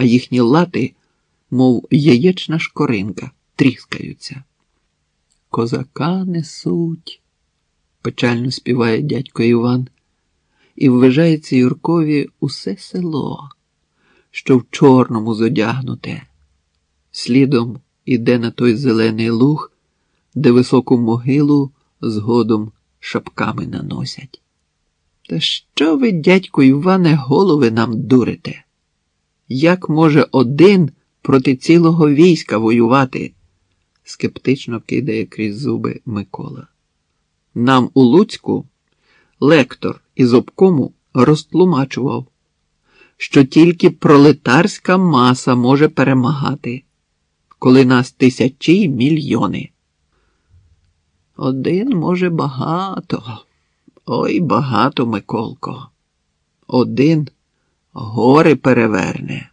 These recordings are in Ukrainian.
а їхні лати, мов яєчна шкоринка, тріскаються. Козака несуть, печально співає дядько Іван, і вважається Юркові усе село, що в чорному зодягнуте. Слідом іде на той зелений луг, де високу могилу згодом шапками наносять. Та що ви, дядько Іване, голови нам дурите? Як може один проти цілого війська воювати? скептично кидає крізь зуби Микола. Нам у Луцьку лектор із обкому розтлумачував, що тільки пролетарська маса може перемагати, коли нас тисячі й мільйони. Один може багато, ой багато, Миколко. Один гори переверне,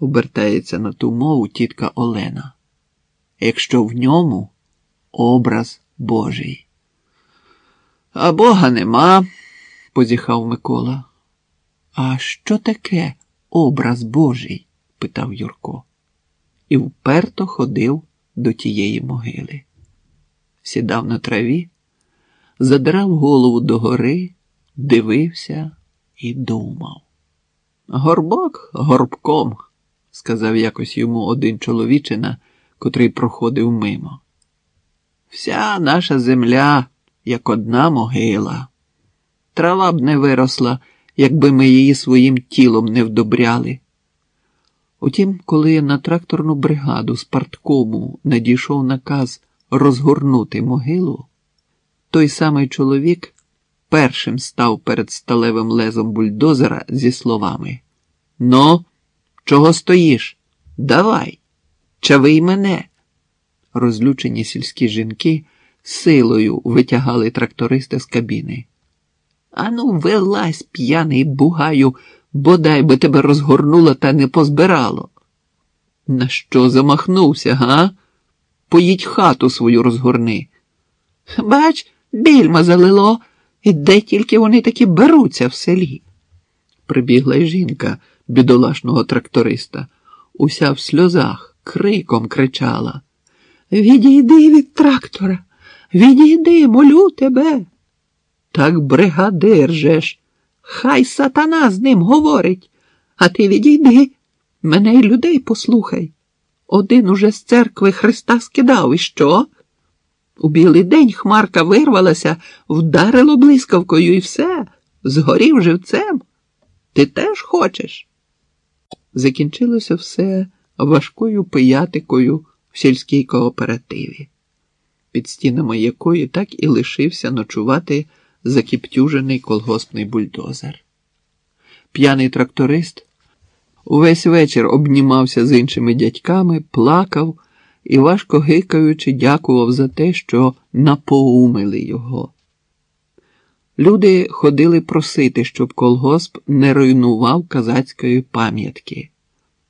обертається на ту мову тітка Олена, якщо в ньому образ Божий. А Бога нема, позіхав Микола. А що таке образ Божий? питав Юрко, і вперто ходив до тієї могили. Сідав на траві, задирав голову догори, дивився і думав. Горбок горбком, сказав якось йому один чоловічина, котрий проходив мимо. Вся наша земля як одна могила. Трава б не виросла, якби ми її своїм тілом не вдобряли. Утім, коли на тракторну бригаду з парткому надійшов наказ розгорнути могилу, той самий чоловік першим став перед сталевим лезом бульдозера зі словами: Ну, чого стоїш? Давай, чавий мене. Розлючені сільські жінки силою витягали тракториста з кабіни. Ану, вилазь, п'яний бугаю, бодай би тебе розгорнуло та не позбирало. На що замахнувся, га? Поїдь хату свою розгорни. Бач, більма залило, і де тільки вони такі беруться в селі. Прибігла й жінка бідолашного тракториста, уся в сльозах, криком кричала. Відійди від трактора, відійди, молю тебе. Так бригадир же ж, хай сатана з ним говорить, а ти відійди, мене й людей послухай. Один уже з церкви Христа скидав, і що? У білий день хмарка вирвалася, вдарило блискавкою і все, згорів живцем. Ти теж хочеш? Закінчилося все важкою пиятикою в сільській кооперативі, під стінами якої так і лишився ночувати закіптюжений колгоспний бульдозер. П'яний тракторист увесь вечір обнімався з іншими дядьками, плакав і, важко гикаючи, дякував за те, що напоумили його. Люди ходили просити, щоб колгосп не руйнував казацької пам'ятки,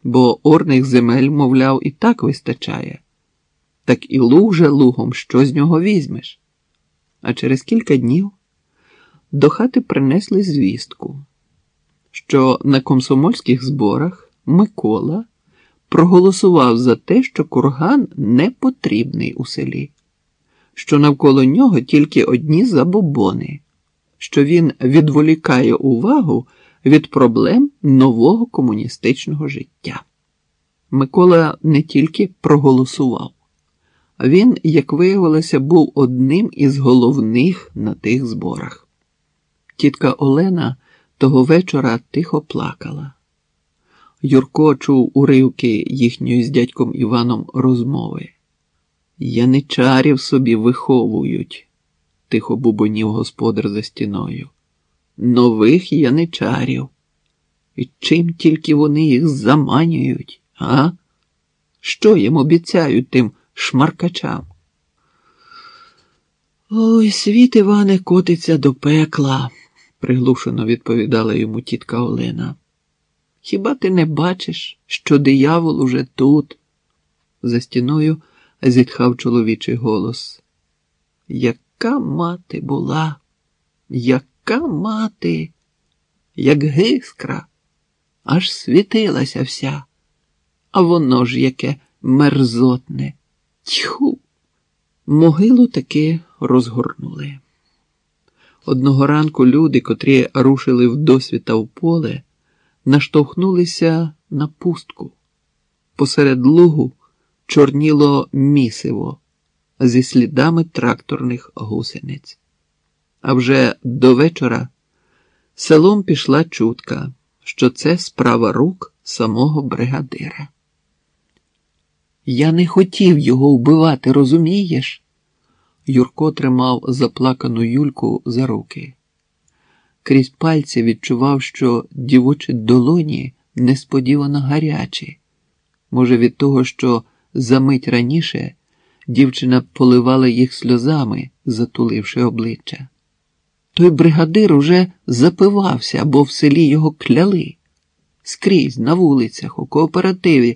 бо орних земель, мовляв, і так вистачає. Так і луг же лугом, що з нього візьмеш. А через кілька днів до хати принесли звістку, що на комсомольських зборах Микола проголосував за те, що курган не потрібний у селі, що навколо нього тільки одні забобони, що він відволікає увагу від проблем нового комуністичного життя. Микола не тільки проголосував, він, як виявилося, був одним із головних на тих зборах. Тітка Олена того вечора тихо плакала. Юрко чув уривки їхньої з дядьком Іваном розмови. Яничарів собі виховують, тихо бубонів господар за стіною. Нових яничарів. І чим тільки вони їх заманюють, а? Що їм обіцяють тим шмаркачам? Ой, світ Іване котиться до пекла, приглушено відповідала йому тітка Олена. Хіба ти не бачиш, що диявол уже тут? За стіною зітхав чоловічий голос. Яка мати була, яка мати, як гискра, аж світилася вся. А воно ж яке мерзотне. Тьху. Могилу таки розгорнули. Одного ранку люди, котрі рушили в досвіта в поле, наштовхнулися на пустку. Посеред лугу чорніло місиво зі слідами тракторних гусениць. А вже до вечора селом пішла чутка, що це справа рук самого бригадира. Я не хотів його вбивати, розумієш? Юрко тримав заплакану Юльку за руки. Крізь пальці відчував, що дівочі долоні несподівано гарячі. Може, від того, що за мить раніше дівчина поливала їх сльозами, затуливши обличчя. Той бригадир уже запивався, бо в селі його кляли. Скрізь на вулицях, у кооперативі.